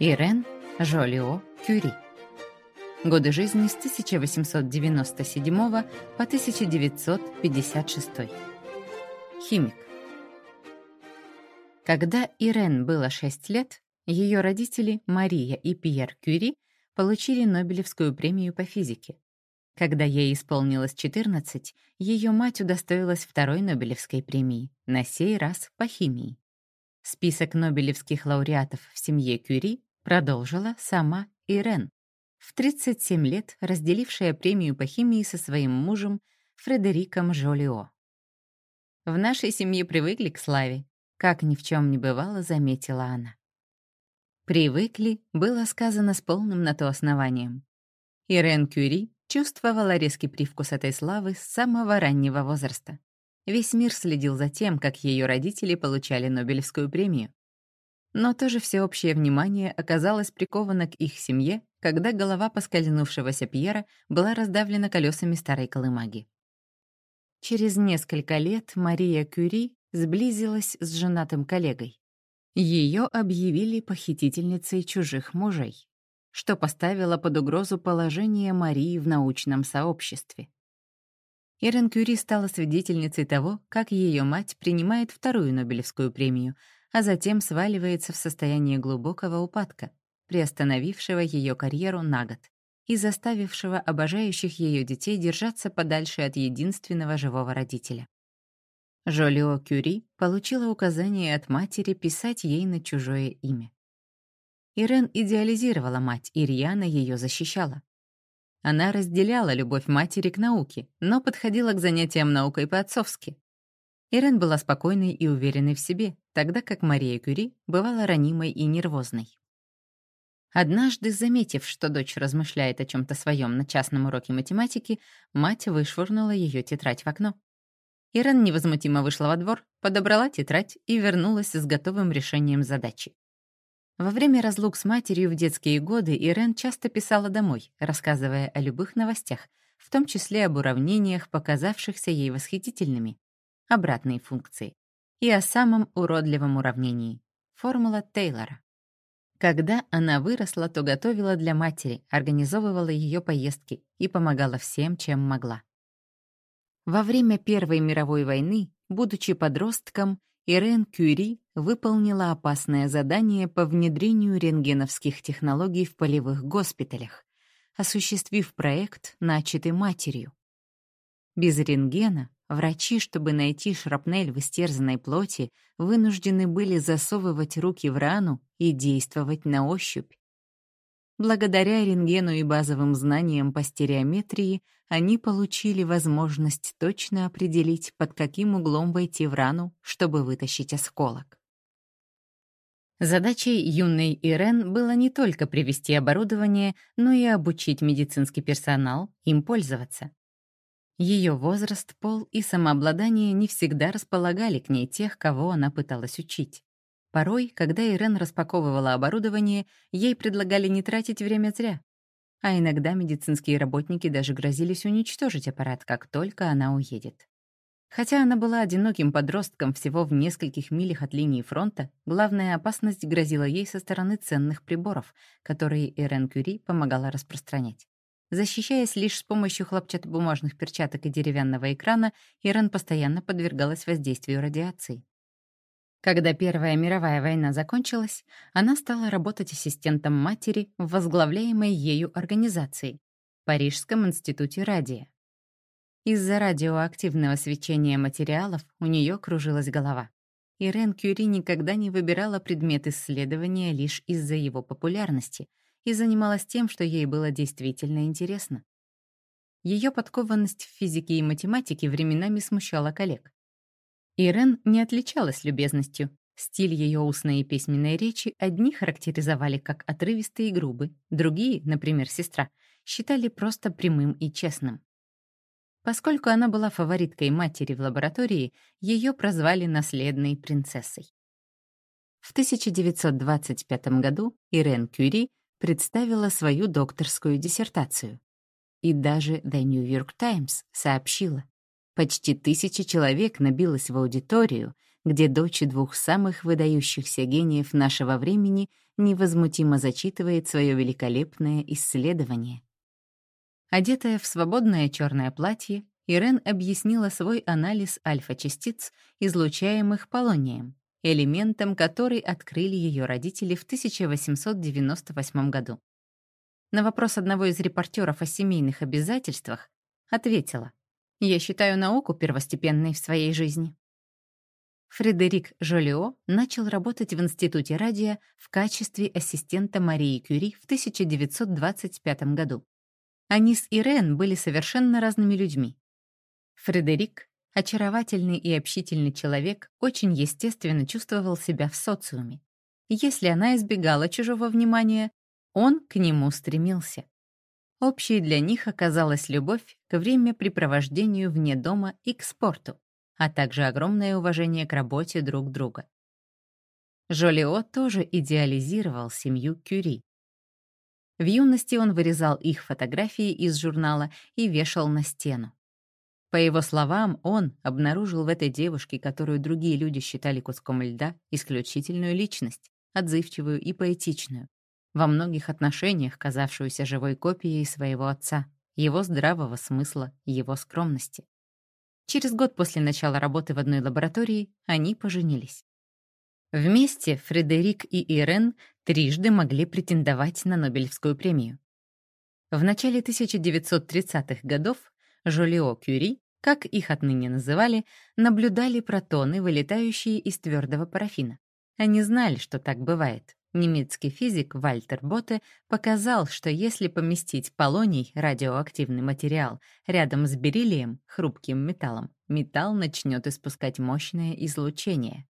Ирен Жолио Кюри. Годы жизни с 1897 по 1956. Химик. Когда Ирен было 6 лет, ее родители Мария и Пьер Кюри получили Нобелевскую премию по физике. Когда ей исполнилось 14, ее мать удостоилась второй Нобелевской премии, на сей раз по химии. Список нобелевских лауреатов в семье Кюри продолжила сама Ирен, в 37 лет разделившая премию по химии со своим мужем Фредериком Жолио. «В нашей семье привыкли к славе», как ни в чем не бывало, заметила она. «Привыкли» было сказано с полным на то основанием. Ирен Кюри чувствовала резкий привкус этой славы с самого раннего возраста. Весь мир следил за тем, как ее родители получали Нобелевскую премию. Но тоже всеобщее внимание оказалось приковано к их семье, когда голова поскользнувшегося Пьера была раздавлена колесами старой колымаги. Через несколько лет Мария Кюри сблизилась с женатым коллегой. Ее объявили похитительницей чужих мужей что поставило под угрозу положение Марии в научном сообществе. Ирен Кюри стала свидетельницей того, как ее мать принимает вторую Нобелевскую премию, а затем сваливается в состояние глубокого упадка, приостановившего ее карьеру на год и заставившего обожающих ее детей держаться подальше от единственного живого родителя. Жолио Кюри получила указание от матери писать ей на чужое имя. Ирен идеализировала мать, и рьяно ее защищала. Она разделяла любовь матери к науке, но подходила к занятиям наукой по-отцовски. Ирен была спокойной и уверенной в себе, тогда как Мария Кюри бывала ранимой и нервозной. Однажды, заметив, что дочь размышляет о чем то своем на частном уроке математики, мать вышвырнула ее тетрадь в окно. Ирен невозмутимо вышла во двор, подобрала тетрадь и вернулась с готовым решением задачи. Во время разлук с матерью в детские годы Ирен часто писала домой, рассказывая о любых новостях, в том числе об уравнениях, показавшихся ей восхитительными, обратные функции, и о самом уродливом уравнении — формула Тейлора. Когда она выросла, то готовила для матери, организовывала ее поездки и помогала всем, чем могла. Во время Первой мировой войны, будучи подростком, Ирен Кюри выполнила опасное задание по внедрению рентгеновских технологий в полевых госпиталях, осуществив проект, начатый матерью. Без рентгена врачи, чтобы найти шрапнель в истерзанной плоти, вынуждены были засовывать руки в рану и действовать на ощупь. Благодаря рентгену и базовым знаниям по стереометрии они получили возможность точно определить, под каким углом войти в рану, чтобы вытащить осколок. Задачей юной Ирен было не только привести оборудование, но и обучить медицинский персонал им пользоваться. Ее возраст, пол и самообладание не всегда располагали к ней тех, кого она пыталась учить. Порой, когда Ирен распаковывала оборудование, ей предлагали не тратить время зря. А иногда медицинские работники даже грозились уничтожить аппарат, как только она уедет. Хотя она была одиноким подростком всего в нескольких милях от линии фронта, главная опасность грозила ей со стороны ценных приборов, которые Ирен Кюри помогала распространять. Защищаясь лишь с помощью хлопчатобумажных перчаток и деревянного экрана, Ирен постоянно подвергалась воздействию радиации. Когда Первая мировая война закончилась, она стала работать ассистентом матери в возглавляемой ею организации — Парижском институте радия. Из-за радиоактивного свечения материалов у нее кружилась голова. Ирен Кюри никогда не выбирала предмет исследования лишь из-за его популярности и занималась тем, что ей было действительно интересно. Ее подкованность в физике и математике временами смущала коллег. Ирен не отличалась любезностью. Стиль ее устной и письменной речи одни характеризовали как отрывистый и грубый, другие, например, сестра, считали просто прямым и честным. Поскольку она была фавориткой матери в лаборатории, ее прозвали наследной принцессой. В 1925 году Ирен Кюри представила свою докторскую диссертацию. И даже The New York Times сообщила, Почти тысяча человек набилось в аудиторию, где дочь двух самых выдающихся гениев нашего времени невозмутимо зачитывает свое великолепное исследование. Одетая в свободное черное платье, Ирен объяснила свой анализ альфа-частиц, излучаемых полонием, элементом, который открыли ее родители в 1898 году. На вопрос одного из репортеров о семейных обязательствах ответила, «Я считаю науку первостепенной в своей жизни». Фредерик Жолио начал работать в Институте радио в качестве ассистента Марии Кюри в 1925 году. Они с Ирен были совершенно разными людьми. Фредерик, очаровательный и общительный человек, очень естественно чувствовал себя в социуме. Если она избегала чужого внимания, он к нему стремился. Общей для них оказалась любовь к времяпрепровождению вне дома и к спорту, а также огромное уважение к работе друг друга. Жолио тоже идеализировал семью Кюри. В юности он вырезал их фотографии из журнала и вешал на стену. По его словам, он обнаружил в этой девушке, которую другие люди считали куском льда, исключительную личность, отзывчивую и поэтичную, во многих отношениях казавшуюся живой копией своего отца, его здравого смысла, его скромности. Через год после начала работы в одной лаборатории они поженились. Вместе Фредерик и Ирен трижды могли претендовать на Нобелевскую премию. В начале 1930-х годов Жолио Кюри как их отныне называли, наблюдали протоны, вылетающие из твердого парафина. Они знали, что так бывает. Немецкий физик Вальтер Боте показал, что если поместить полоний, радиоактивный материал, рядом с бериллием, хрупким металлом, металл начнет испускать мощное излучение.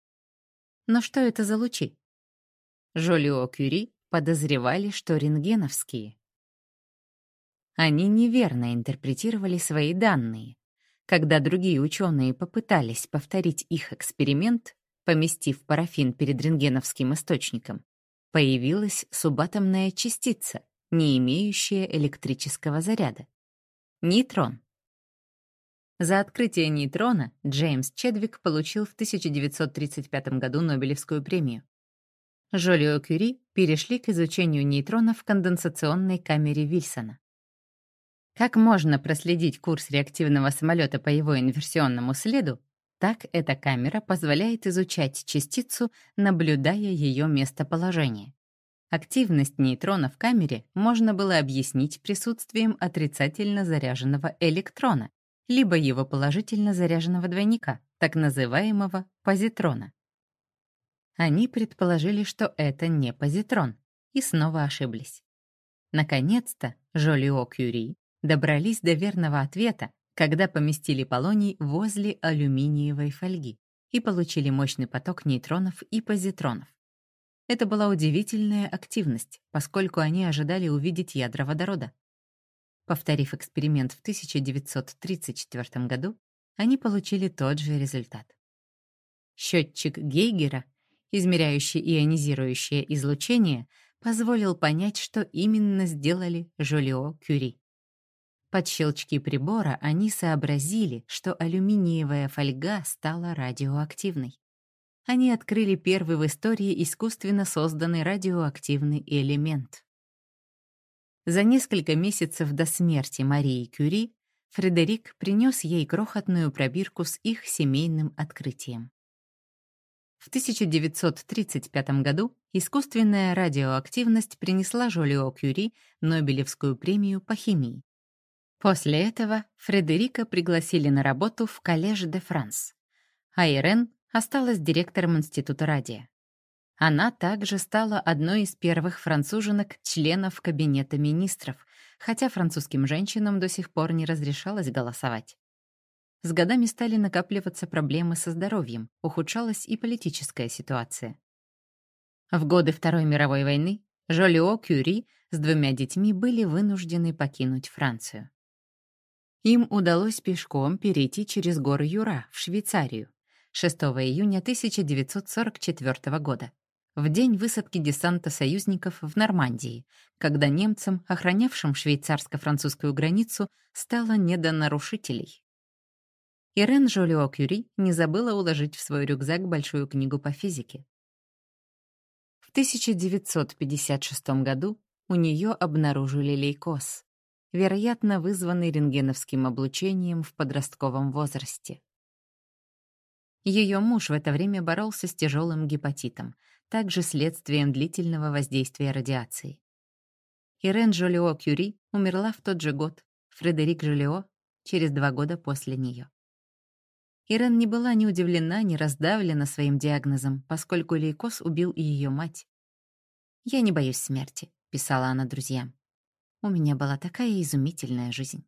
Но что это за лучи? Жолио Кюри подозревали, что рентгеновские. Они неверно интерпретировали свои данные, когда другие ученые попытались повторить их эксперимент, поместив парафин перед рентгеновским источником, появилась субатомная частица, не имеющая электрического заряда. Нейтрон. За открытие нейтрона Джеймс Чедвик получил в 1935 году Нобелевскую премию. Жолио Кюри перешли к изучению нейтронов в конденсационной камере Вильсона. Как можно проследить курс реактивного самолета по его инверсионному следу, так эта камера позволяет изучать частицу, наблюдая ее местоположение. Активность нейтрона в камере можно было объяснить присутствием отрицательно заряженного электрона, либо его положительно заряженного двойника, так называемого позитрона. Они предположили, что это не позитрон, и снова ошиблись. Наконец-то Жолио Кюри добрались до верного ответа, когда поместили полоний возле алюминиевой фольги и получили мощный поток нейтронов и позитронов. Это была удивительная активность, поскольку они ожидали увидеть ядра водорода. Повторив эксперимент в 1934 году, они получили тот же результат. Счетчик Гейгера, измеряющий ионизирующее излучение, позволил понять, что именно сделали Жолио Кюри. Под щелчки прибора они сообразили, что алюминиевая фольга стала радиоактивной. Они открыли первый в истории искусственно созданный радиоактивный элемент. За несколько месяцев до смерти Марии Кюри Фредерик принес ей крохотную пробирку с их семейным открытием. В 1935 году искусственная радиоактивность принесла Жолио Кюри Нобелевскую премию по химии. После этого Фредерика пригласили на работу в Коллеж де Франс, а Ирен осталась директором Института радио. Она также стала одной из первых француженок-членов Кабинета министров, хотя французским женщинам до сих пор не разрешалось голосовать. С годами стали накапливаться проблемы со здоровьем, ухудшалась и политическая ситуация. В годы Второй мировой войны Жолио Кюри с двумя детьми были вынуждены покинуть Францию. Им удалось пешком перейти через горы Юра в Швейцарию 6 июня 1944 года, в день высадки десанта союзников в Нормандии, когда немцам, охранявшим швейцарско-французскую границу, стало не до нарушителей. Ирен Жолио Кюри не забыла уложить в свой рюкзак большую книгу по физике. В 1956 году у нее обнаружили лейкоз, вероятно, вызванный рентгеновским облучением в подростковом возрасте. Ее муж в это время боролся с тяжелым гепатитом, также следствием длительного воздействия радиации. Ирен Жолио Кюри умерла в тот же год, Фредерик Жолио — через два года после нее. Ирен не была ни удивлена, ни раздавлена своим диагнозом, поскольку лейкоз убил и ее мать. «Я не боюсь смерти», — писала она друзьям. «У меня была такая изумительная жизнь».